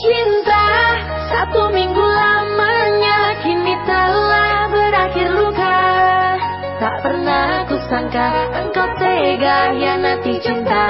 cinta. Satu minggu lamanya Kini telah berakhir luka. Tak pernah aku sangka Engkau tega nanti cinta.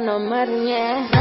nomornya